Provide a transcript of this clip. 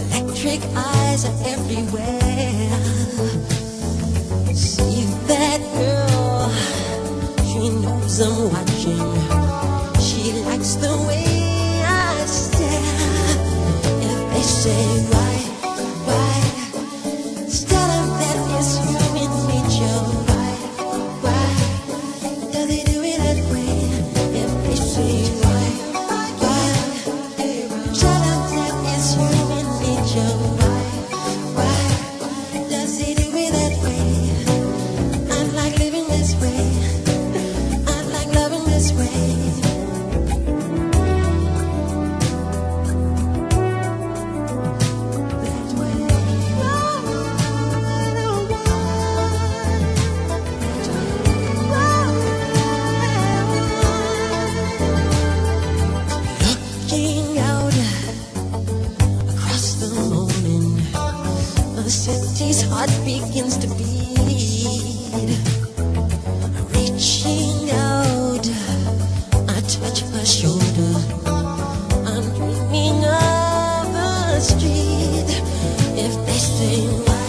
Electric eyes are everywhere. See that girl? She knows I'm watching. She likes the way I stare. If they say why. show. city's heart begins to beat. Reaching out, I touch her shoulder. I'm dreaming of a street. If they say